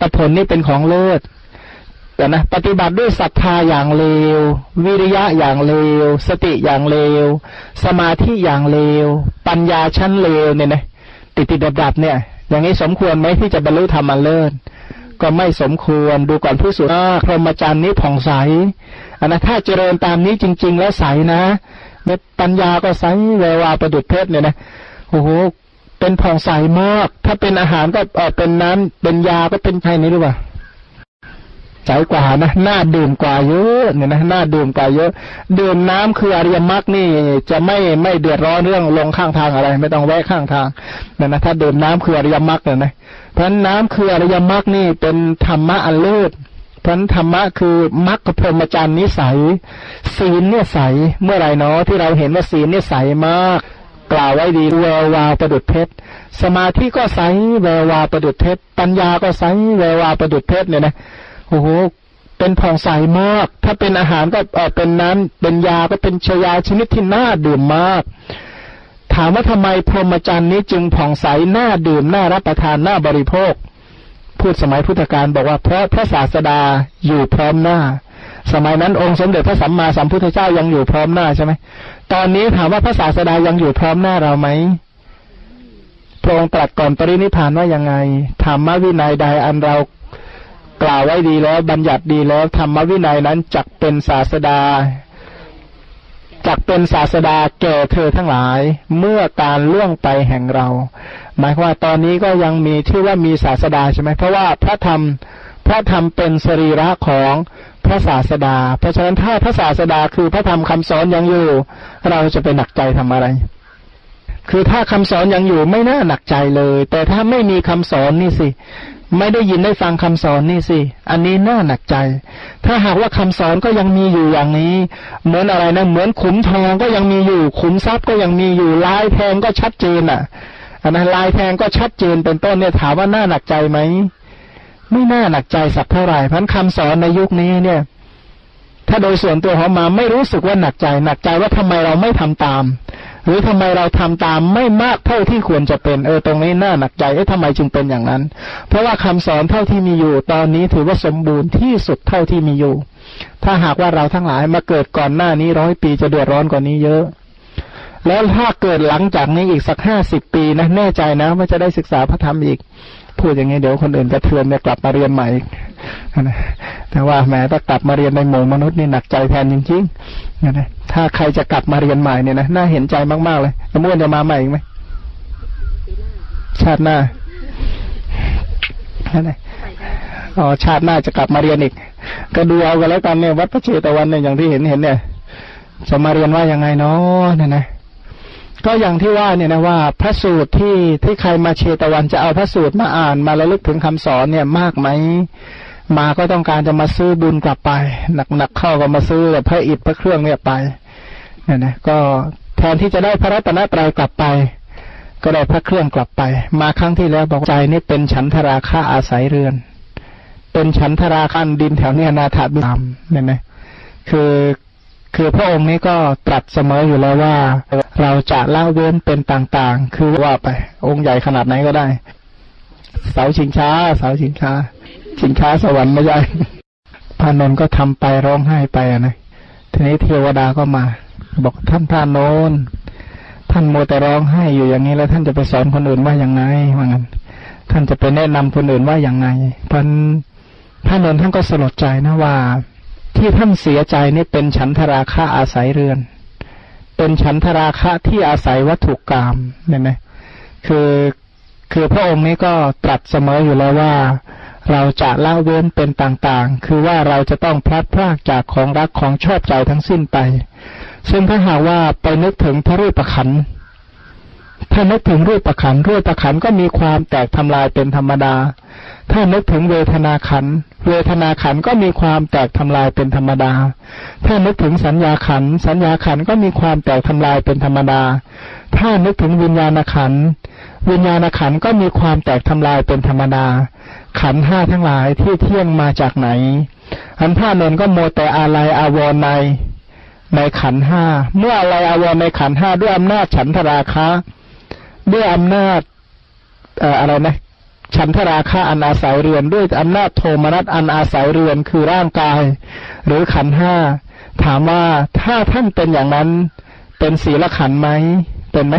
ตผลนี่เป็นของเลิศแต่นะปฏิบัติด้วยศรัทธาอย่างเลว วิริยะอย่างเลว สติอย่างเลว สมาธิอย่างเลว ปัญญาชั้นเลวเนี่ยนะติดติดดับดับเนี่ย อย่างนี้สมควรไหมที่จะบรรลุธรรมเลิศก็ไม่สมควรดูก่อนผู้สุดพรหมจรรย์นี้ผ่องใสอันนะถ้าเจริญตามนี้จริง ๆ แล้วใสนะเม็ดปัญญาก็ใสเววาประดุดเพชรเนี่ยนะโอ้โห เป็นผ่องใสมาก ถ้าเป็นอาหารก็เออเป็นน้ำเป็นยาก็เป็นไงนี่รือเปล่าใสกว่านะน่าดื่มกว่าเยอะเนี่ยนะน่าดื่มกว่าเยอะ ดื่มน้ำคืออริยมรรคนี่ จะไม่ไม่เดือดร้อนเรื่องลงข้างทางอะไร ไม่ต้องแวะข้างทางเนี่ยนะถ้าดื่มน้ำคืออริยมรรคเนี่ยนะเพราะน้ำคืออริยมรรคนี่เป็นธรรมะอันเลิศเพราะธรรมะคือมรรคพรหมจรรย์นิสัย ศีลเนี่ยใสเมื่อไรเนาะที่เราเห็นว่าศีลเนี่ยใสมาก กล่าวไว้ดีแวววาวประดุดเพชร สมาธิก็ใสแวววาวประดุดเพชร ปัญญาก็ใสแวววาวประดุดเพชรเนี่ยนะโอ้โหเป็นผ่องใสมาก ถ้าเป็นอาหารก็เออเป็นน้ำเป็นยาก็เป็นชยาชนิดที่น่าดื่มมาก ถามว่าทำไมพรหมจรรย์นี้จึงผ่องใสน่าดื่มน่ารับประทานน่าบริโภค พูดสมัยพุทธกาลบอกว่าเพราะพระศาสดาอยู่พร้อมหน้า สมัยนั้นองค์สมเด็จพระสัมมาสัมพุทธเจ้ายังอยู่พร้อมหน้าใช่ไหมตอนนี้ถามว่าพระศาสดายังอยู่พร้อมหน้าเราไหมพระองค์ตรัสก่อนปรินิพานว่ายังไงธรรมวินัยใดอันเรากล่าวไว้ดีแล้ว บัญญัติดีแล้วธรรมวินัยนั้นจักเป็นศาสดาจักเป็นศาสดาแก่เธอทั้งหลาย เมื่อการล่วงไปแห่งเรา หมายคว่าตอนนี้ก็ยังมีชื่อว่ามีศาสดาใช่ไหมเพราะว่าพระธรรมพระธรรมเป็นสรีระของ พระศาสดา เพราะฉะนั้นถ้าพระศาสดาคือพระธรรมคำสอนยังอยู่ เราจะไปหนักใจทำอะไร คือถ้าคำสอนยังอยู่ไม่น่าหนักใจเลย แต่ถ้าไม่มีคำสอนนี่สิ ไม่ได้ยินได้ฟังคำสอนนี่สิ อันนี้น่าหนักใจ ถ้าหากว่าคำสอนก็ยังมีอยู่อย่างนี้ เหมือนอะไรนะ เหมือนขุมทองก็ยังมีอยู่ ขุมทรัพย์ก็ยังมีอยู่ลายแทงก็ชัดเจนอะอันนั้นลายแทงก็ชัดเจนเป็นต้นเนี่ยถามว่าน่าหนักใจไหม ไม่น่าหนักใจสักเท่าไหร่พันคำสอนในยุคนี้เนี่ย ถ้าโดยส่วนตัวของมาไม่รู้สึกว่าหนักใจ หนักใจว่าทำไมเราไม่ทำตาม หรือทำไมเราทำตามไม่มากเท่าที่ควรจะเป็นเออตรงนี้น่าหนักใจเอ๊ะทำไมจึงเป็นอย่างนั้น เพราะว่าคำสอนเท่าที่มีอยู่ ตอนนี้ถือว่าสมบูรณ์ที่สุดเท่าที่มีอยู่ ถ้าหากว่าเราทั้งหลายมาเกิดก่อนหน้านี้ร้อยปีจะเดือดร้อนกว่านี้เยอะแล้วถ้าเกิดหลังจากนี้อีกสักห้าสิบปีนะแน่ใจนะว่าจะได้ศึกษาพระธรรมอีก พูดอย่างนี้เดี๋ยวคนอื่นจะเทือนจะกลับมาเรียนใหม่แต่ว่าแม้ถ้ากลับมาเรียนในหมู่มนุษย์นี่หนักใจแทนจริงๆนะถ้าใครจะกลับมาเรียนใหม่เนี่ยนะน่าเห็นใจมากๆเลยแล้วมื่อจะมาใหม่อีกไหมชาติหน้าอ๋อชาติหน้าจะกลับมาเรียนอีก ก็ดูเอากันแล้วกันเนี่ยวัดพระเชตวันเนี่ยอย่างที่เห็นเห็นเนี่ยจะมาเรียนว่ายังไงเนาะเนี่ยนะ ก็อย่างที่ว่าเนี่ยนะว่าพระสูตรที่ที่ใครมาเชตวันจะเอาพระสูตรมาอ่านมาระลึกถึงคำสอนเนี่ยมากไหมมาก็ต้องการจะมาซื้อบุญกลับไป หนักๆเข้าก็มาซื้อพระอิฐพระเครื่องเนี่ยไปเนี่ยนะก็แทนที่จะได้พระรัตนตรัยกลับไป ก็ได้พระเครื่องกลับไป มาครั้งที่แล้วบอกใจนี่เป็นฉันทราคาอาศัยเรือน เป็นฉันทราคันดินแถวเนี้ยนาถาบิธามเนี่ยนะคือ คือพระองค์นี้ก็ตรัสเสมออยู่แล้วว่า เราจะละเว้นเป็นต่างๆ คือว่าไป องค์ใหญ่ขนาดไหนก็ได้ เสาชิงช้า เสาชิงช้าสินค้าสวรรค์ไม่ใช่พานนท์ก็ทำไปร้องไห้ไปนะทีนี้เทวดาก็มา บอกท่านพานนท์ท่านโมแต่ร้องไห้อยู่อย่างนี้แล้ว ท่านจะไปสอนคนอื่นว่าอย่างไงว่างั้นท่านจะไปแนะนำคนอื่นว่าอย่างไงพันพานนท์ท่านก็สลดใจนะว่า ที่ท่านเสียใจนี่เป็นฉันทราคะอาศัยเรือน เป็นฉันทราคะที่อาศัยวัตถุกรรมเนี่ยนะคือคือพระองค์นี้ก็ตรัสเสมออยู่แล้วว่า เราจะละเว้นเป็นต่างๆ คือว่าเราจะต้องพลัดพรากจากของรักของชอบใจทั้งสิ้นไป ซึ่งถ้าหากว่าไปนึกถึงพระรูปขันถ้านึกถึงรูปประขันรูปประขันก็มีความแตกทำลายเป็นธรรมดา ถ้านึกถึงเวทนาขัน เวทนาขันก็มีความแตกทำลายเป็นธรรมดา ถ้านึกถึงสัญญาขัน สัญญาขันก็มีความแตกทำลายเป็นธรรมดา ถ้านึกถึงวิญญาณขัน วิญญาณขันก็มีความแตกทำลายเป็นธรรมดา ขันห้าทั้งหลายที่เที่ยงมาจากไหน อันท่านนก็โมแต่อะไรอาวรในในขันห้า เมื่ออะไรอาวรในขันห้าด้วยอำนาจฉันทราคะ ด้วยอำนาจอะไรนะ ฉันทราคะอันอาศัยเรือนด้วยอำนาจโทมนัสอันอาศัยเรือนคือร่างกาย หรือขันห้า ถามว่าถ้าท่านเป็นอย่างนั้น เป็นศีลขันไหมเป็นไหม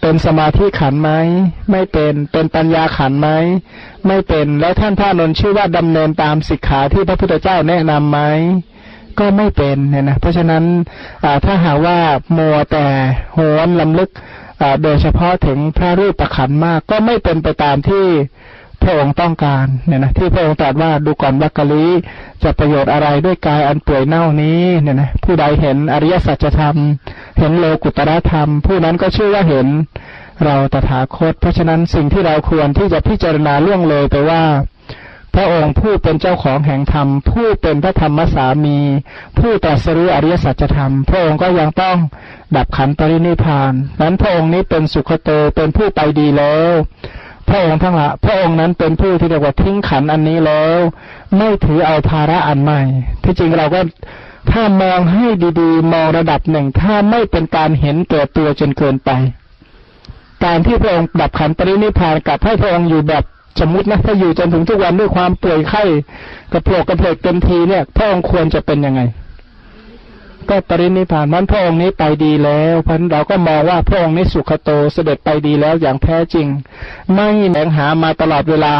เป็นสมาธิขันไหมไม่เป็นเป็นปัญญาขันไหมไม่เป็นแล้วท่านพระนนชื่อว่าดำเนินตามสิกขาที่พระพุทธเจ้าแนะนำไหมก็ไม่เป็นเนี่ยนะเพราะฉะนั้นถ้าหาว่ามัวแต่โหนลำลึก โดยเฉพาะถึงพระรูปประขันมากก็ไม่เป็นไปตามที่พระองค์ต้องการเนี่ยนะที่พระองค์ตรัสว่าดูก่อนวักกะลีจะประโยชน์อะไรด้วยกายอันป่วยเน่านี้เนี่ยนะผู้ใดเห็นอริยสัจธรรม เห็นโลกุตระธรรม ผู้นั้นก็ชื่อว่าเห็นเราตถาคต เพราะฉะนั้นสิ่งที่เราควรที่จะพิจารณาล่วงเลยไปว่า พระองค์ผู้เป็นเจ้าของแห่งธรรม ผู้เป็นพระธรรมสามี ผู้ตรัสรู้อริยสัจธรรม พระองค์ก็ยังต้องดับขันปรินิพานนั้นพระองค์นี้เป็นสุขโตเป็นผู้ไปดีแล้วพระองค์ทั้งหลายพระองค์นั้นเป็นผู้ที่เรียกว่าทิ้งขันอันนี้แล้ว ไม่ถือเอาภาระอันใหม่ ที่จริงเราก็ถ้ามองให้ดีๆ มองระดับหนึ่ง ถ้าไม่เป็นการเห็นแก่ตัวจนเกินไป การที่พระองค์ดับขันปรินิพานกับให้พระองค์อยู่แบบ สมมตินะถ้าอยู่จนถึงทุกวันด้วยความป่วยไข้กระโผลกกระเพกเต็มทีเนี่ยพระองค์ควรจะเป็นยังไง ก็ปรินิพานนั้นพระองค์นี้ไปดีแล้วพันเราก็มองว่าพระองค์นี้สุขโตเสด็จไปดีแล้วอย่างแท้จริง ไม่แหนงหามาตลอดเวลา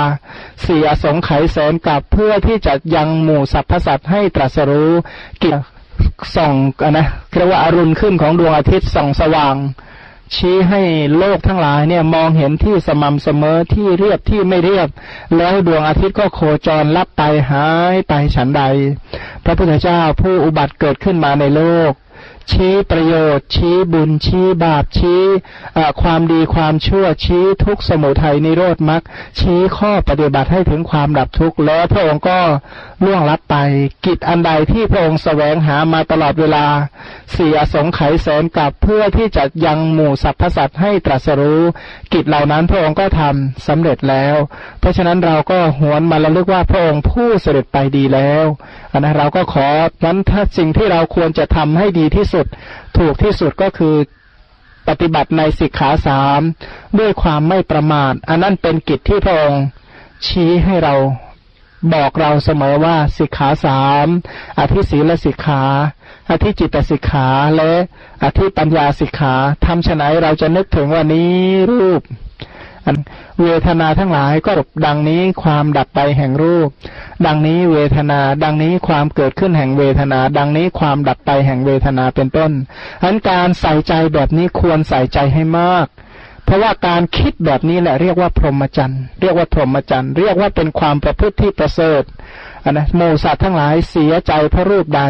เสียสงไขแสนกับเพื่อที่จะยังหมู่สรรพสัตว์ให้ตรัสรู้กิจส่องนะเรียกว่าอารุณขึ้นของดวงอาทิตย์ส่องสว่าง ชี้ให้โลกทั้งหลายเนี่ยมองเห็นที่สม่ำเสมอที่เรียบที่ไม่เรียบ แล้วดวงอาทิตย์ก็โคจรลับไปหายไปฉันใด พระพุทธเจ้าผู้อุบัติเกิดขึ้นมาในโลก ชี้ประโยชน์ ชี้บุญชี้บาปชี้ความดีความชั่วชี้ทุกสมุทัยนิโรธมรรคชี้ข้อปฏิบัติให้ถึงความดับทุกข์แล้วพระองค์ก็ล่วงลับไปกิจอันใดที่พระองค์แสวงหามาตลอดเวลาเสียสงไขแสนกับเพื่อที่จะยังหมู่สรรพสัตว์ให้ตรัสรู้ กิจเหล่านั้นพระองค์ก็ทำสำเร็จแล้ว เพราะฉะนั้นเราก็หวนมาระลึกว่าพระองค์ผู้เสด็จไปดีแล้ว นนะเราก็ขอนั้นถ้าสิ่งที่เราควรจะทำให้ดีที่สุด ถูกที่สุดก็คือปฏิบัติในสิกขาสามด้วยความไม่ประมาท อันนั้นเป็นกิจที่พระองค์ชี้ให้เราบอกเราเสมอว่าสิกขาสามอธิศีลสิกขา อธิจิตสิกขาและอธิปัญญาสิกขาทำฉไหนเราจะนึกถึงว่านี้รูป เวทนาทั้งหลายก็ดังนี้ความดับไปแห่งรูป ดังนี้เวทนา ดังนี้ความเกิดขึ้นแห่งเวทนา ดังนี้ความดับไปแห่งเวทนาเป็นต้นอันการใส่ใจแบบนี้ควรใส่ใจให้มาก เพราะว่าการคิดแบบนี้แหละเรียกว่าพรหมจรรย์ เรียกว่าพรหมจรรย์ เรียกว่าเป็นความประพฤติที่ประเสริฐอันนะโมสัตว์ทั้งหลายเสียใจพระรูปใด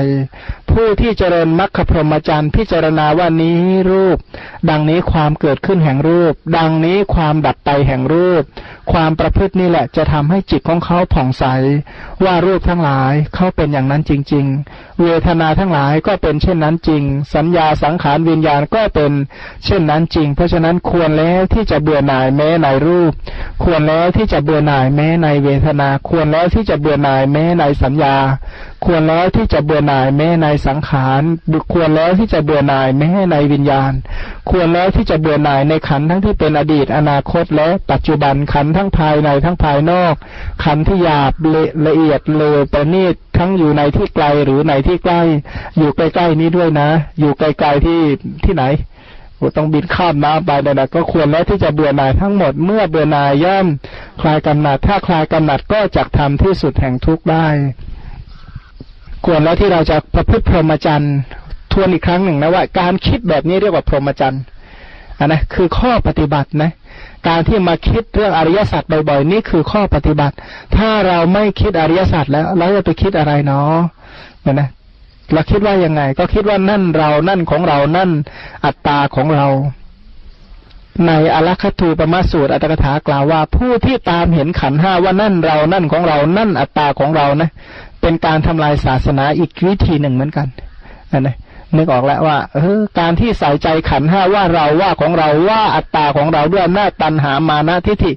ผู้ที่เจริญมรรคพรหมจรรย์พิจารณาว่านี้รูป ดังนี้ความเกิดขึ้นแห่งรูป ดังนี้ความดับไปแห่งรูป ความประพฤตินี่แหละจะทำให้จิตของเขาผ่องใส ว่ารูปทั้งหลายเขาเป็นอย่างนั้นจริง ๆ เวทนาทั้งหลายก็เป็นเช่นนั้นจริง สัญญาสังขารวิญญาณก็เป็นเช่นนั้นจริง เพราะฉะนั้นควรแล้วที่จะเบื่อหน่ายแม้ในรูป ควรแล้วที่จะเบื่อหน่ายแม้ในเวทนา ควรแล้วที่จะเบื่อหน่ายแม้ในสัญญา ควรแล้วที่จะเบื่อหน่ายแม้ในสังขารควรแล้วที่จะเบื่อหน่ายแม้ในวิญญาณ ควรแล้วที่จะเบื่อหน่ายในขันทั้งที่เป็นอดีต อนาคตและปัจจุบันขันทั้งภายในทั้งภายนอก ขันที่หยาบละละเอียดเลวประณีตทั้งอยู่ในที่ไกลหรือในที่ใกล้ อยู่ใกล้ๆนี้ด้วยนะ อยู่ไกลๆที่ที่ไหนต้องบินข้ามน้ำไปนี่ยนะก็ควรแล้วที่จะเบื่อหน่ายทั้งหมดเมื่อเบื่อหน่ายย่อมคลายกำหนัดถ้าคลายกำหนัดก็จะทำที่สุดแห่งทุกข์ได้ ควรแล้วที่เราจะประพฤติพรหมจรรย์ทวนอีกครั้งหนึ่งนะว่าการคิดแบบนี้เรียกว่าพรหมจรรย์อันนะคือข้อปฏิบัตินะ การที่มาคิดเรื่องอริยสัจบ่อยๆ นี่คือข้อปฏิบัติ ถ้าเราไม่คิดอริยสัจแล้วเราจะไปคิดอะไรเนาะเนี่ยนะเราคิดว่ายังไง ก็คิดว่านั่นเรานั่นของเรานั่นอัตตาของเรา ในอลัคตูปมาสูตรอัตถกถากล่าวว่า ผู้ที่ตามเห็นขันห้าว่านั่นเรานั่นของเรา นั่นอัตตาของเรานะ เป็นการทำลายศาสนาอีกวิธีหนึ่งเหมือนกันนะนึกออกแล้วว่าเออการที่ใส่ใจขันห้าว่าเราว่าของเราว่าอัตตาของเราด้วยหน้าตันหามานะทิฏฐิ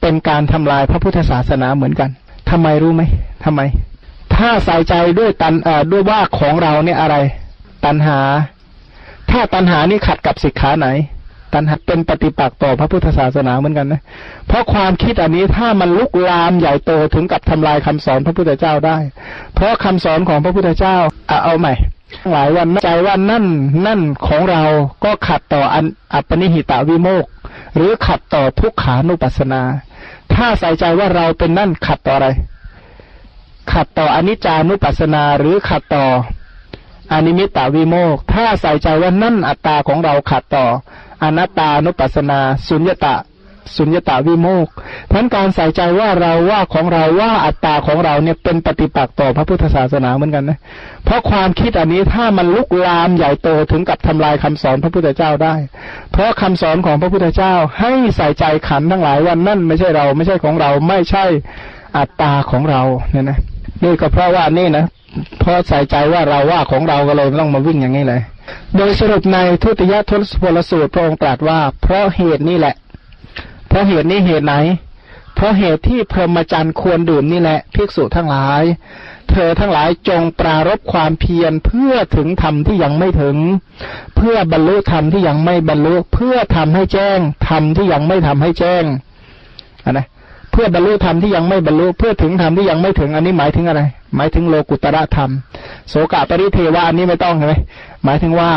เป็นการทำลายพระพุทธศาสนาเหมือนกันทำไมรู้ไหมทำไม ถ้าใส่ใจด้วยตันเอ่อด้วยว่าของเราเนี่ยอะไร ตันหา ถ้าตันหานี่ขัดกับสิกขาไหน ตัณหาเป็นปฏิปักษ์ต่อพระพุทธศาสนาเหมือนกันนะ เพราะความคิดอันนี้ถ้ามันลุกลามใหญ่โตถึงกับทำลายคำสอนพระพุทธเจ้าได้ เพราะคำสอนของพระพุทธเจ้าเอาใหม่หลายวันใจว่านั่นนั่นของเราก็ขัดต่ออันอัปนิหิตาวิโมกหรือขัดต่อทุกขานุปัสสนา ถ้าใส่ใจว่าเราเป็นนั่นขัดต่ออะไร ขัดต่ออนิจจานุปัสสนาหรือขัดต่ออนิมิตตวิโมกถ้าใส่ใจว่านั่นอัตตาของเราขัดต่อ อนัตตานุปัสนา สุญญตาสุญญตาวิโมกทั้นการใส่ใจว่าเราว่าของเราว่าอัตตาของเราเนี่ยเป็นปฏิปักษ์ต่อพระพุทธศาสนาเหมือนกันนะ เพราะความคิดอันนี้ถ้ามันลุกลามใหญ่โตถึงกับทำลายคำสอนพระพุทธเจ้าได้ เพราะคำสอนของพระพุทธเจ้าให้ใส่ใจขันทั้งหลายว่านั่นไม่ใช่เราไม่ใช่ของเราไม่ใช่อัตตาของเราเนี่ยนะนี่ก็เพราะว่านี่นะเพราะใส่ใจว่าเราว่าของเราก็เลยต้องมาวิ่งอย่างนี้เลย โดยสรุปในทุติยทศพลสูตรพระองค์ตรัสว่า เพราะเหตุนี่แหละ เพราะเหตุนี้เหตุไหน เพราะเหตุที่พรหมจรรย์ควรดื่มนี่แหละภิกษุทั้งหลาย เธอทั้งหลายจงปรารบความเพียรเพื่อถึงธรรมที่ยังไม่ถึง เพื่อบรรลุธรรมที่ยังไม่บรรลุ เพื่อทำให้แจ้งธรรมที่ยังไม่ทำให้แจ้งนนะเพื่อบรรลุธรรมที่ยังไม่บรรลุ เพื่อถึงธรรมที่ยังไม่ถึง อันนี้หมายถึงอะไร หมายถึงโลกุตระธรรม โสกะปริเทวาอันนี้ไม่ต้องใช่ไหมหมายถึงว่า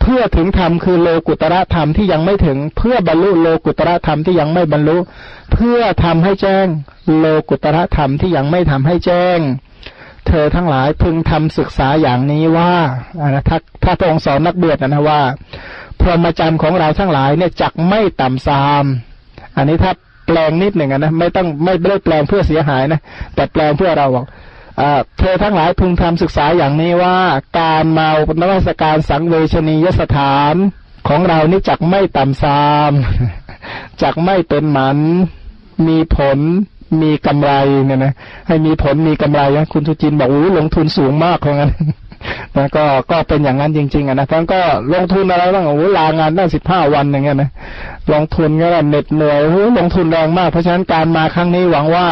เพื่อถึงธรรมคือโลกุตระธรรมที่ยังไม่ถึง เพื่อบรรลุโลกุตระธรรมที่ยังไม่บรรลุ เพื่อทำให้แจ้งโลกุตระธรรมที่ยังไม่ทำให้แจ้ง เธอทั้งหลายพึงทำศึกษาอย่างนี้ว่านะถ้าถ้าพระองค์สอนนักเบียดนะว่า พรหมจรรย์ของเราทั้งหลายเนี่ยจักไม่ต่ำซาม อันนี้ถ้าแปลงนิดหนึ่งนะไม่ต้องไม่ได้แปลงเพื่อเสียหายนะแต่แปลงเพื่อเราบอก เธอทั้งหลายพึงทำศึกษาอย่างนี้ว่า การมานวัสการสังเวชนียสถานของเรานี่จักไม่ต่ำซามจักไม่เป็นหมัน มีผล มีกำไรเนี่ยนะให้มีผลมีกำไรนะคุณทุจินบอกอู้ลงทุนสูงมากเพราะงั้นนะก็ก็เป็นอย่างนั้นจริงๆอะนะท่านก็ลงทุนอะไรบ้างโอ้ลางานได้สิบห้าวันอย่างเงี้ยนะลงทุนก็เหน็ดเหนื่อยโอ้ลงทุนแรงมาก เพราะฉะนั้นการมาครั้งนี้หวังว่า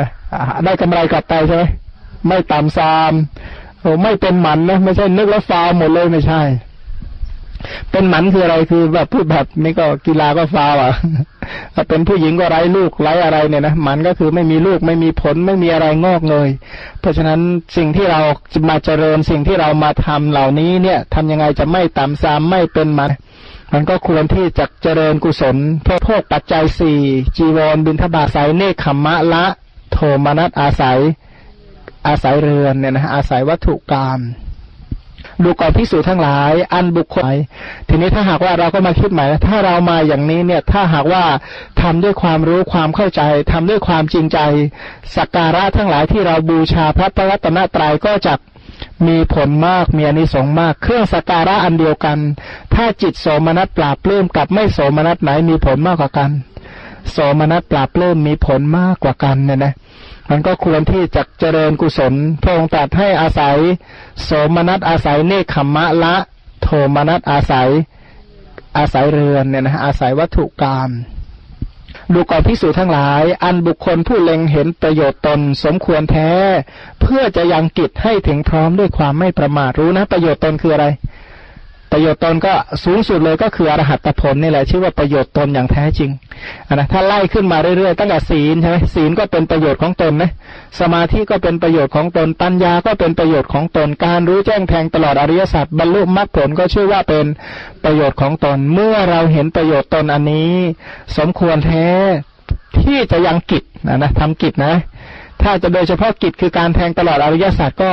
นะได้กำไรกลับไปใช่ไหมไม่ต่ำซามโอ้ไม่เป็นหมันนะไม่ใช่นึกแล้วฟาวหมดเลยไม่ใช่ เป็นหมันคืออะไรคือแบบพูดแบบนี้ก็กีฬาก็ฟาวอะถ้าเป็นผู้หญิงก็ไร้ลูกไร้อะไรเนี่ยนะหมันก็คือไม่มีลูกไม่มีผลไม่มีอะไรงอกเงยเพราะฉะนั้นสิ่งที่เราจะมาเจริญสิ่งที่เรามาทำเหล่านี้เนี่ยทำยังไงจะไม่ต่ำซามไม่เป็นหมันมันก็ควรที่จะเจริญกุศลเพื่อพวกปัจจัยสี่จีวรบินทบาทสายเนคขมะละ โทมนัสอาศัยอาศัยเรือนเนี่ยนะอาศัยวัตถุกรรมดูก่อนพิสูจทั้งหลาย อันบุคคลทีนี้ถ้าหากว่าเราก็มาคิดใหม่ถ้าเรามาอย่างนี้เนี่ย ถ้าหากว่าทำด้วยความรู้ความเข้าใจทำด้วยความจริงใจสักการะทั้งหลายที่เราบูชาพระพรัตนตรัยก็จะมีผลมากมีอนิสงส์มาก เครื่องสักการะอันเดียวกัน ถ้าจิตโสมนัสปราบเลื่มกับไม่โสมนัสไหนมีผลมากกว่ากัน โสมนัสปราบเลื่มมีผลมากกว่ากันเนี่ยนะมันก็ควรที่จะเจริญกุศลพระองค์ตรัสให้อาศัย โสมนัสอาศัยเนคขมมะละ โทมนัสอาศัยอาศัยเรือนเนี่ยนะอาศัยวัตถุกรรมดูก่อนพิสูจทั้งหลาย อันบุคคลผู้เล็งเห็นประโยชน์ตนสมควรแท้ เพื่อจะยังกิจให้ถึงพร้อมด้วยความไม่ประมาทรู้นะ ประโยชน์ตนคืออะไร ประโยชน์ตนก็สูงสุดเลยก็คืออรหัตผลนี่แหละชื่อว่าประโยชน์ตนอย่างแท้จริงนะถ้าไล่ขึ้นมาเรื่อยๆตั้งแต่ศีลใช่ไหมศีลก็เป็นประโยชน์ของตนนะสมาธิก็เป็นประโยชน์ของตนปัญญาก็เป็นประโยชน์ของตนการรู้แจ้งแทงตลอดอริยสัจบรรลุมรรคผลก็ชื่อว่าเป็นประโยชน์ของตน เมื่อเราเห็นประโยชน์ตนอันนี้ สมควรแท้ที่จะยังกิจนะนะทำกิจนะ ถ้าจะโดยเฉพาะกิจคือการแทงตลอดอริยสัจก็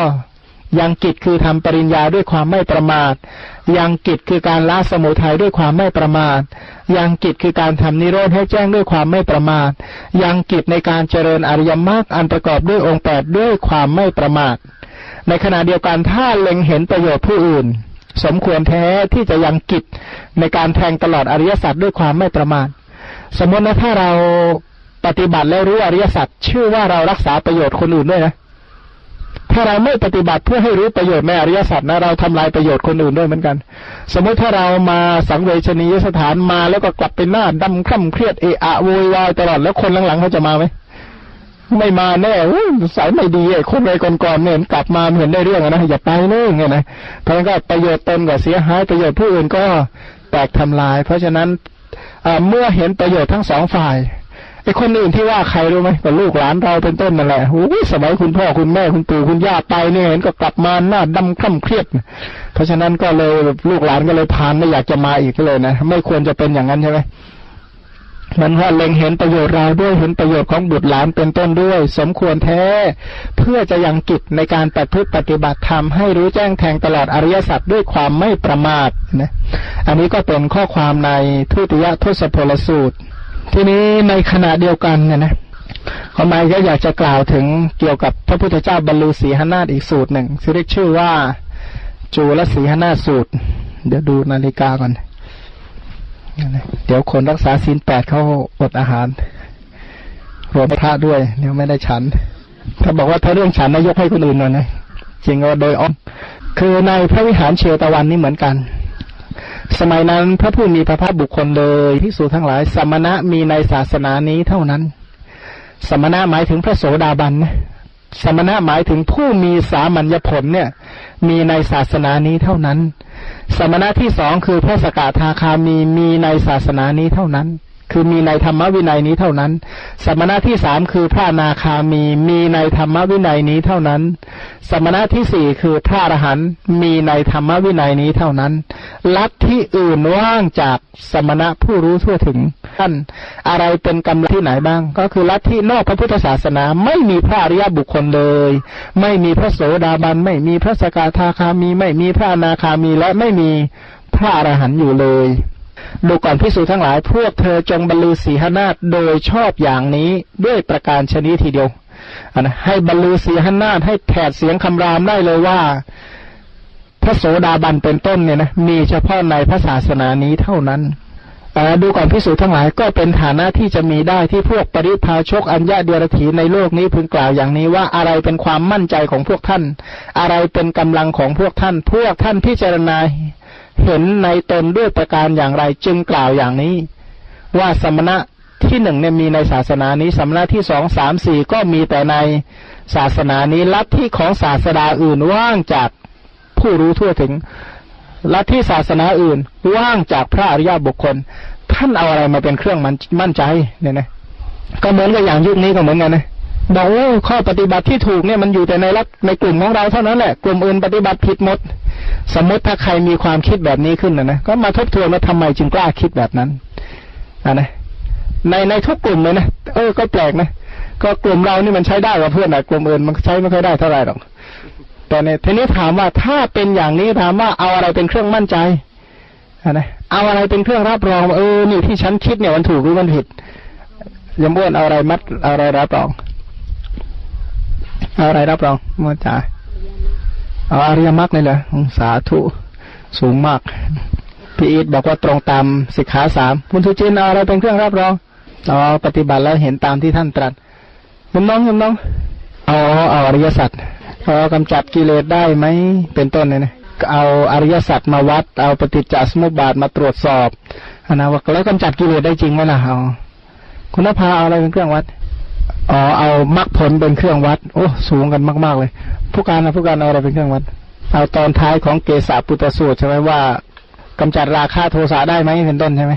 ยังกิจคือทำปริญญาด้วยความไม่ประมาท ยังกิจคือการละสมุทัยด้วยความไม่ประมาท ยังกิจคือการทำนิโรธให้แจ้งด้วยความไม่ประมาท ยังกิจในการเจริญอริยมรรคอันประกอบด้วยองค์แปดด้วยความไม่ประมาท ในขณะเดียวกันถ้าเล็งเห็นประโยชน์ผู้อื่น สมควรแท้ที่จะยังกิจในการแทงตลอดอริยสัจด้วยความไม่ประมาท สมมตินะถ้าเราปฏิบัติแล้วรู้อริยสัจชื่อว่าเรารักษาประโยชน์คนอื่นด้วยนะ ถ้าเราไม่ปฏิบัติเพื่อให้รู้ประโยชน์ในอริยสัจนะเราทำลายประโยชน์คนอื่นด้วยเหมือนกัน สมมติถ้าเรามาสังเวชนียสถานมาแล้วก็กลับไปหน้าดำคร่ำเครียดเอะอะโวยวายตลอดแล้วคนหลังๆเขาจะมาไหมไม่มาแน่สายไม่ดีไอ้คนในก่อนๆเนี่ยกลับมาเห็นได้เรื่องนะอย่าไปเลยไงนะเพราะงั้นก็ประโยชน์ตนก็เสียหายประโยชน์ผู้อื่นก็แตกทำลาย เพราะฉะนั้นเมื่อเห็นประโยชน์ทั้งสองฝ่าย ไอ้คนอื่นที่ว่าใครรู้ไหมก็ลูกหลานเราเป็นต้นนั่นแหละโอ้ยสมัยคุณพ่อคุณแม่คุณปู่คุณย่าไปเนี่ยเห็นก็กลับมาหน้าดำคล่ำเครียด เพราะฉะนั้นก็เลยลูกหลานก็เลยพานไม่อยากจะมาอีกเลยนะไม่ควรจะเป็นอย่างนั้นใช่ไหมมันว่าเล็งเห็นประโยชน์เราด้วยเห็นประโยชน์ของบุตรหลานเป็นต้นด้วย สมควรแท้ เพื่อจะยังกิจในการปฏิปฏิบัติธรรมให้รู้แจ้งแทงตลอดอริยสัจด้วยความไม่ประมาทนะอันนี้ก็เป็นข้อความในทุติยทศพลสูตร ทีนี้ในขณะเดียวกันเนี่ยนะขอมาก็อยากจะกล่าวถึงเกี่ยวกับพระพุทธเจ้าบรรลุสีหนาฏอีกสูตรหนึ่งซึ่งเรียกชื่อว่า จูลสีหนาฏสูตร เดี๋ยวดูนาฬิกาก่อนเดี๋ยวคนรักษาศีลแปดเขาอดอาหารรวมพระด้วยเดี๋ยไม่ได้ฉัน ถ้าบอกว่าถ้าเรื่องฉันนายกให้คนอื่นหน่อยนะจริงก็โดยอ้อมคือในพระวิหารเชตวันนี้เหมือนกัน สมัยนั้นพระผู้มีพระภาคบุคคลเลยที่สูทั้งหลาย สมณะมีในศาสนานี้เท่านั้น สมณะหมายถึงพระโสดาบันนะสมณะหมายถึงผู้มีสามัญญผลเนี่ย มีในศาสนานี้เท่านั้น สมณะที่สองคือพระสกทาคามีมีในศาสนานี้เท่านั้น คือมีในธรรมวินัยนี้เท่านั้น สมณะที่สามคือพระนาคามีมีในธรรมวินัยนี้เท่านั้น สมณะที่สี่คือพระอรหันต์มีในธรรมวินัยนี้เท่านั้น ลัทธิอื่นว่างจากสมณะผู้รู้ทั่วถึงท่านอะไรเป็นกรรมที่ไหนบ้าง ก็คือลัทธินอกพระพุทธศาสนาไม่มีพระอริยบุคคลเลย ไม่มีพระโสดาบัน ไม่มีพระสกทาคามี ไม่มีพระนาคามีและไม่มีพระอรหันต์อยู่เลย ดูก่อนพิสูจทั้งหลาย พวกเธอจงบรรลุสีหนาฏโดยชอบอย่างนี้ด้วยประการชนิดทีเดียวนะให้บรรลุสีหนาฏให้แผดเสียงคำรามได้เลยว่า พระโสดาบันเป็นต้นเนี่ยนะมีเฉพาะในพระศาสนานี้เท่านั้นดูก่อนพิสูจน์ทั้งหลายก็เป็นฐานะที่จะมีได้ที่พวกปริพาชกอัญญาเดียรถีในโลกนี้พึงกล่าวอย่างนี้ว่าอะไรเป็นความมั่นใจของพวกท่าน อะไรเป็นกำลังของพวกท่าน พวกท่านพิจารณา เห็นในตนด้วยประการอย่างไรจึงกล่าวอย่างนี้ ว่าสมณะที่หนึ่งเนี่ยมีในศาสนานี้สมณะที่สองสามสี่ก็มีแต่ในศาสนานี้ลัทธิของศาสดาอื่นว่างจากผู้รู้ทั่วถึงลัทธิศาสนาอื่นว่างจากพระอริยบุคคล ท่านเอาอะไรมาเป็นเครื่องมันมั่นใจเนี่ยนะก็เหมือนกับอย่างยุคนี้ก็เหมือนกันนะบอกว่าข้อปฏิบัติที่ถูกเนี่ยมันอยู่แต่ในรัฐในกลุ่มของเราเท่านั้นแหละ กลุ่มอื่นปฏิบัติผิดหมด สมมติถ้าใครมีความคิดแบบนี้ขึ้นนะนะก็มาทบทวนว่าทำไมจึงกล้าคิดแบบนั้นอะนะในในทุกกลุ่มเลยนะเออก็แปลกนะก็กลุ่มเรานี่มันใช้ได้กว่าเพื่อนนะกลุ่มอื่นมันใช้ไม่ค่อยได้เท่าไหร่หรอกแต่เนี่ยทีนี้ถามว่าถ้าเป็นอย่างนี้ถามว่าเอาอะไรเป็นเครื่องมั่นใจนะเอาอะไรเป็นเครื่องรับรองเออนี่ที่ฉันคิดเนี่ยมันถูกหรือมันผิดยมบ้วนเอาอะไรมัดเอาอะไรรับรอง เอาอะไรรับรองมัวจ่า อริยมรรคนี่แหละสาธุสูงมากพี่อีทบอกว่าตรงตามสิกขาสามคุณทุจินเอาอะไรเป็นเครื่องรับรองเอาปฏิบัติแล้วเห็นตามที่ท่านตรัสยมน้องยมน้องเอาเอาอริยสัจเอากำจัดกิเลสได้ไหมเป็นต้นเนี่ยนะเอาอริยสัจมาวัด เอาปฏิจจสมุปบาทมาตรวจสอบนะว่าแล้วกำจัดกิเลสได้จริงไหมล่ะเอาคุณนภาเอาอะไรเป็นเครื่องวัด อ๋อเอามรรคผลเป็นเครื่องวัด โอ้สูงกันมาก ๆ เลย ผู้การนะผู้การเอาอะไรเป็นเครื่องวัด เอาตอนท้ายของเกษาปุตสูตรใช่ไหมว่ากำจัดราคาโทสะได้ไหมเป็นต้นใช่ไหม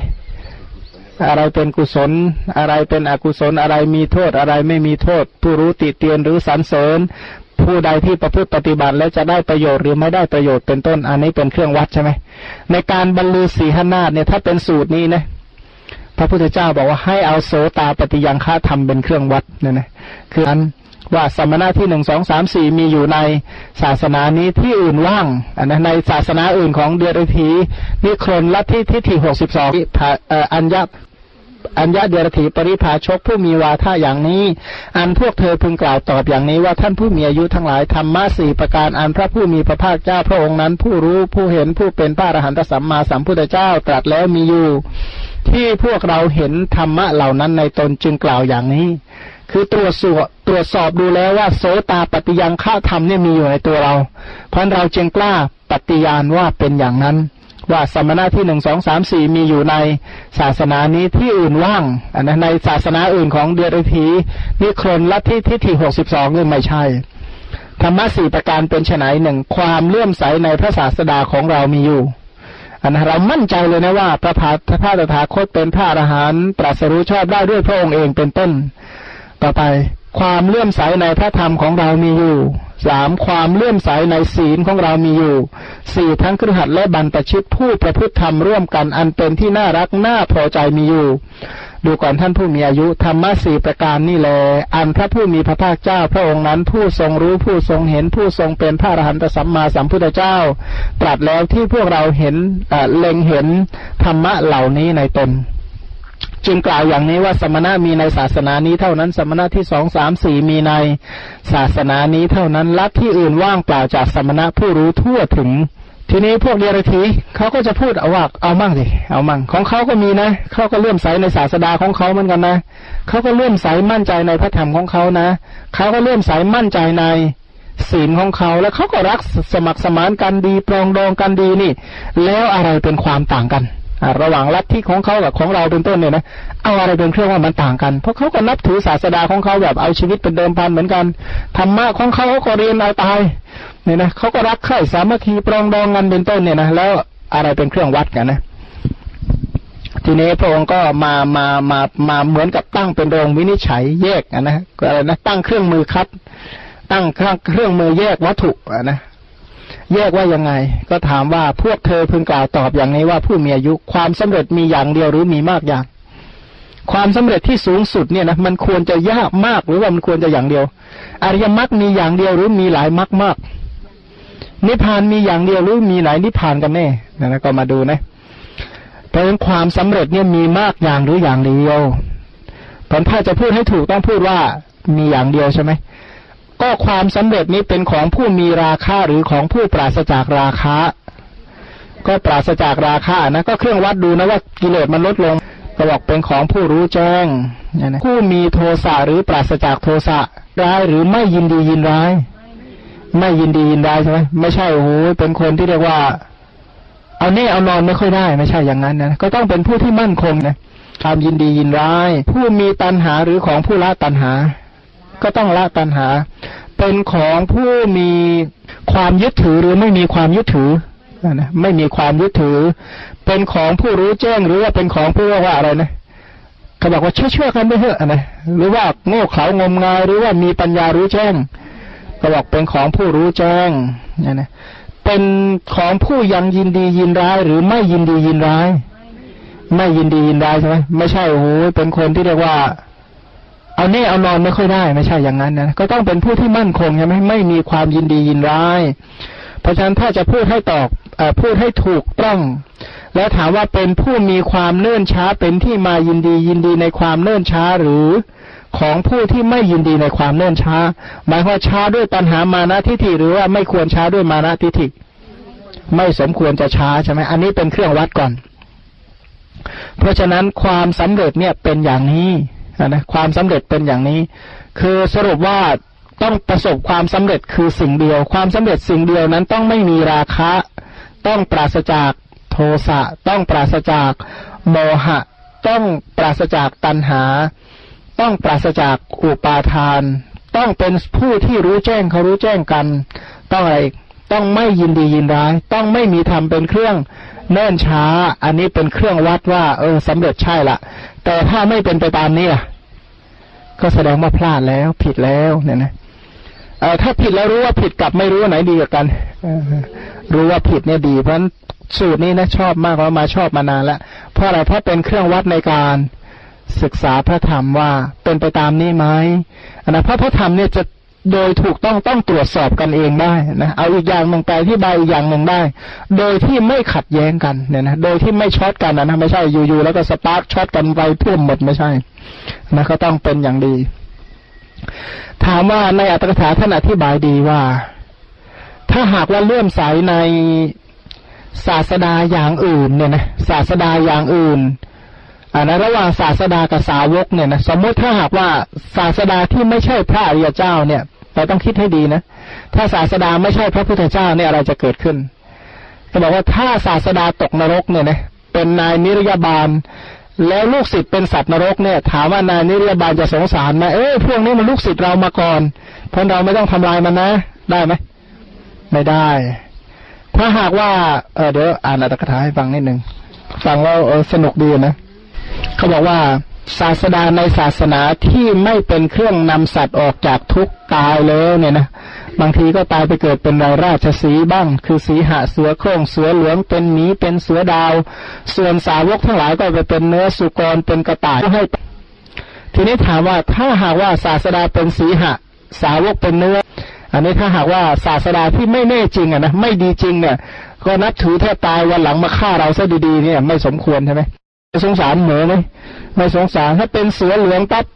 อะไรเป็นกุศล อะไรเป็นอกุศลอะไรมีโทษอะไรไม่มีโทษ ผู้รู้ติเตียนหรือสรรเสริญ ผู้ใดที่ประพฤติปฏิบัติแล้วจะได้ประโยชน์หรือไม่ได้ประโยชน์เป็นต้น อันนี้เป็นเครื่องวัดใช่ไหมในการบรรลุสีหนาฏเนี่ยถ้าเป็นสูตรนี้นะ พระพุทธเจ้าบอกว่าให้เอาโสตาปฏิยังฆาธรรมเป็นเครื่องวัดเนี่ยนะคืออันว่าสมณะที่หนึ่งสองสามสี่มีอยู่ในศาสนานี้ที่อื่นว่างอันนในศาสนาอื่นของเดียรถีนิครนลัทธิทิฏฐิหกสิบสองอัญญาอัญญาเดียรถีปริภาชกผู้มีวาท่าอย่างนี้ อันพวกเธอพึงกล่าวตอบอย่างนี้ว่าท่านผู้มีอายุทั้งหลายธรรมะสี่ประการอันพระผู้มีพระภาคเจ้าพระองค์นั้น ผู้รู้ผู้เห็นผู้เป็นพระอรหันตสัมมาสัมพุทธเจ้าตรัสแล้วมีอยู่ ที่พวกเราเห็นธรรมะเหล่านั้นในตนจึงกล่าวอย่างนี้ คือตรวจสอบตรวจสอบดูแล้วว่าโสตาปฏิยังฆาธรรมเนี่ยมีอยู่ในตัวเรา เพราะเราจึงกล้าปฏิญาณว่าเป็นอย่างนั้น ว่าสมณะที่หนึ่งสองสามสี่มีอยู่ในศาสนานี้ที่อื่นว่างอันนั้นในศาสนาอื่นของเดียรถีนิครนลัทธิทิฏฐิหกสิบสองนี่ไม่ใช่ธรรมะสี่ประการเป็นไฉนหนึ่งความเลื่อมใสในพระศาสดาของเรามีอยู่ นนะเรามั่นใจเลยนะว่าพระพาพระตถาคตเป็นพระอรหันต์ตรัสรู้ชอบได้ด้วยพระองค์เองเป็นต้น ต่อไป ความเลื่อมใสในพระธรรมของเรามีอยู่สามความเลื่อมใสในศีลของเรามีอยู่สี่ทั้งครหัสและบรรพชิตผู้ประพฤติธรรมร่วมกันอันเป็นที่น่ารักน่าพอใจมีอยู่ ดูก่อนท่านผู้มีอายุธรรมะสี่ประการนี่แล อันพระผู้มีพระภาคเจ้าพระองค์นั้นผู้ทรงรู้ผู้ทรงเห็นผู้ทรงเป็นพระอรหันตสัมมาสัมพุทธเจ้า ตรัสแล้วที่พวกเราเห็นเล็งเห็นธรรมะเหล่านี้ในตนจึงกล่าวอย่างนี้ว่าสมณะมีในศาสนานี้เท่านั้น สมณะที่สองสามสี่มีในศาสนานี้เท่านั้นลัทธิอื่นว่างเปล่าจากสมณะผู้รู้ทั่วถึง ทีนี้พวกเดียรถีเขาก็จะพูดเอาว่าเอามั่งสิเอามั่งของเขาก็มีนะเขาก็เลื่อมใสในศาสดาของเขาเหมือนกันนะเขาก็เลื่อมใสมั่นใจในพระธรรมของเขานะเขาก็เลื่อมใสมั่นใจในศีลของเขาแล้วเขาก็รักสมัครสมานกันดีปรองดองกันดีนี่ แล้วอะไรเป็นความต่างกัน ระหว่างลัทธิของเขากับของเราเป็นต้นเนี่ยนะเอาอะไรเป็นเครื่องว่ามันต่างกัน เพราะเขาก็นับถือศาสดาของเขาแบบเอาชีวิตเป็นเดิมพันเหมือนกันธรรมะของเขาเขาก็เรียนเอาตายเนี่ยนะเขาก็รักใคร่สามัคคีปรองดองกันเป็นต้นเนี่ยนะแล้วอะไรเป็นเครื่องวัดกันนะทีนี้พระองค์ก็มามามามาเหมือนกับตั้งเป็นโรงวินิจฉัยแยกนะอะไรนะตั้งเครื่องมือคัด ตั้งเครื่องมือแยกวัตถุนะ แยกว่ายังไง ก็ถามว่าพวกเธอพึงกล่าวตอบอย่างนี้ว่าผู้มีอายุความสำเร็จมีอย่างเดียวหรือมีมากอย่าง ความสำเร็จที่สูงสุดเนี่ยนะมันควรจะยากมากหรือว่ามันควรจะอย่างเดียว อริยมรรคมีอย่างเดียวหรือมีหลายมรรคมากนิพพานมีอย่างเดียวหรือมีหลายนิพพานกันแน่นะก็มาดูนะเพราะฉะนั้นความสำเร็จเนี่ยมีมากอย่างหรืออย่างเดียวผลถ้าจะพูดให้ถูกต้องพูดว่ามีอย่างเดียวใช่ไหม ก็ความสำเร็จนี้เป็นของผู้มีราคาหรือของผู้ปราศจากราคะก็ปราศจากราคานะก็เครื่องวัดดูนะว่ากิเลสมันลดลงก็บอกเป็นของผู้รู้แจ้งนะผู้มีโทสะหรือปราศจากโทสะร้ายหรือไม่ยินดียินร้าย ไม่ยินดียินร้ายใช่ไหมไม่ใช่โอ้โหเป็นคนที่เรียกว่า เอาเน่เอานอนไม่ค่อยได้ ไม่ใช่อย่างนั้นนะก็ต้องเป็นผู้ที่มั่นคงนะความยินดียินร้าย ผู้มีตัณหาหรือของผู้ละตัณหา ก็ต้องละตัณหา เป็นของผู้มีความยึดถือหรือไม่มีความยึดถือนะไม่มีความยึดถือ เป็นของผู้รู้แจ้งหรือว่าเป็นของผู้ว่าอะไรนะเขาบอกว่าเชื่อเชื่อกันไม่เถอะนะหรือว่าโง่เขลางมงายหรือว่ามีปัญญารู้แจ้งก็บอกเป็นของผู้รู้แจ้งนะนะเป็นของผู้ยังยินดียินร้าย หรือไม่ยินดียินร้าย ไม่ยินดียินร้ายใช่ไหมไม่ใช่โอ้โหเป็นคนที่เรียกว่า เอาเน่เอานอนไม่ค่อยได้ไม่ใช่อย่างนั้นนะก็ต้องเป็นผู้ที่มั่นคงใช่ไหมไม่มีความยินดียินร้าย เพราะฉะนั้นถ้าจะพูดให้ตอบอพูดให้ถูกต้อง แล้วถามว่าเป็นผู้มีความเนื่นช้าเป็นที่มายินดียินดีในความเนื่นช้าหรือของผู้ที่ไม่ยินดีในความเนื่นช้า หมายว่าช้าด้วยปัญหามานะทิฏฐิหรือว่าไม่ควรช้าด้วยมานะทิฏฐิ ไม่สมควรจะช้าใช่ไหมอันนี้เป็นเครื่องวัดก่อน เพราะฉะนั้นความสำเร็จเนี่ยเป็นอย่างนี้ นะความสำเร็จเป็นอย่างนี้ คือสรุปว่าต้องประสบความสำเร็จคือสิ่งเดียว ความสำเร็จสิ่งเดียวนั้นต้องไม่มีราคะ ต้องปราศจากโทสะต้องปราศจากโมหะ ต้องปราศจากตัณหา ต้องปราศจากอุปาทาน ต้องเป็นผู้ที่รู้แจ้งเขารู้แจ้งกัน ต้องอะไรต้องไม่ยินดียินร้าย ต้องไม่มีธรรมเป็นเครื่อง เนิ่นช้า อันนี้เป็นเครื่องวัดว่า เออสำเร็จใช่ละแต่ถ้าไม่เป็นไปตามนี้ก็แสดงว่าพลาดแล้ว ผิดแล้วเนี่ยนะเออถ้าผิดแล้วรู้ว่าผิดกับไม่รู้ไหนดีกว่ากันรู้ว่าผิดเนี่ยดี เพราะสูตรนี้นะชอบมากแล้วมาชอบมานานแล้วเพราะอะไรเพราะเป็นเครื่องวัดในการศึกษาพระธรรมว่าเป็นไปตามนี้ไหมอันนะเพราะพระธรรมเนี่ยจะ โดยถูกต้องต้องตรวจสอบกันเองได้นะเอาอีกอย่างหนึ่งไปที่ใบอีกอย่างหนึ่งได้ โดยที่ไม่ขัดแย้งกันเนี่ยนะโดยที่ไม่ช็อตกันนะไม่ใช่อยู่ๆแล้วก็ spark ช็อตกันไปท่วมหมดไม่ใช่นะก็ต้องเป็นอย่างดี ถามว่าในอรรถกถาท่านอธิบายดีว่า ถ้าหากว่าเลื่อมใสในศาสดาอย่างอื่นเนี่ยนะศาสดาอย่างอื่นอ่านะระหว่างศาสดากับสาวกเนี่ยนะสมมติถ้าหากว่าศาสดาที่ไม่ใช่พระอริยเจ้าเนี่ย เราต้องคิดให้ดีนะ ถ้าศาสดาไม่ใช่พระพุทธเจ้าเนี่ยอะไรจะเกิดขึ้นก็บอกว่าถ้าศาสดาตกนรกเนี่ยนะเป็นนายนิรยาบาล แล้วลูกศิษย์เป็นสัตว์นรกเนี่ย ถามว่านายนิรยาบาลจะสงสารไหมเอ้ยพวกนี้มันลูกศิษย์เรามาก่อนเพราะเราไม่ต้องทำลายมันนะ ได้ไหมไม่ได้ ถ้าหากว่าเออเดี๋ยวอ่านอัตถกถาให้ฟังนิดหนึ่งฟังแล้วเออสนุกดีนะเขาบอกว่า ศาสดาในศาสนาที่ไม่เป็นเครื่องนำสัตว์ออกจากทุกข์ตายแล้วเนี่ยนะบางทีก็ตายไปเกิดเป็นราราชสีบ้าง คือสีหะเสือโคร่งเสือเหลืองเป็นหมีเป็นเสือดาว ส่วนสาวกทั้งหลายก็ไปเป็นเนื้อสุกรเป็นกระต่ายให้ ทีนี้ถามว่าถ้าหากว่าศาสดาเป็นสีหะ สาวกเป็นเนื้อ อันนี้ถ้าหากว่าศาสดาที่ไม่แน่จริงอะนะไม่ดีจริงเนี่ยก็นับถือแทบตายวันหลังมาฆ่าเราซะดีๆเนี่ย ไม่สมควรใช่ไหมสงสารหมูไหม ไม่สงสารถ้าเป็นเสือเหลืองปั๊บ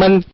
มัน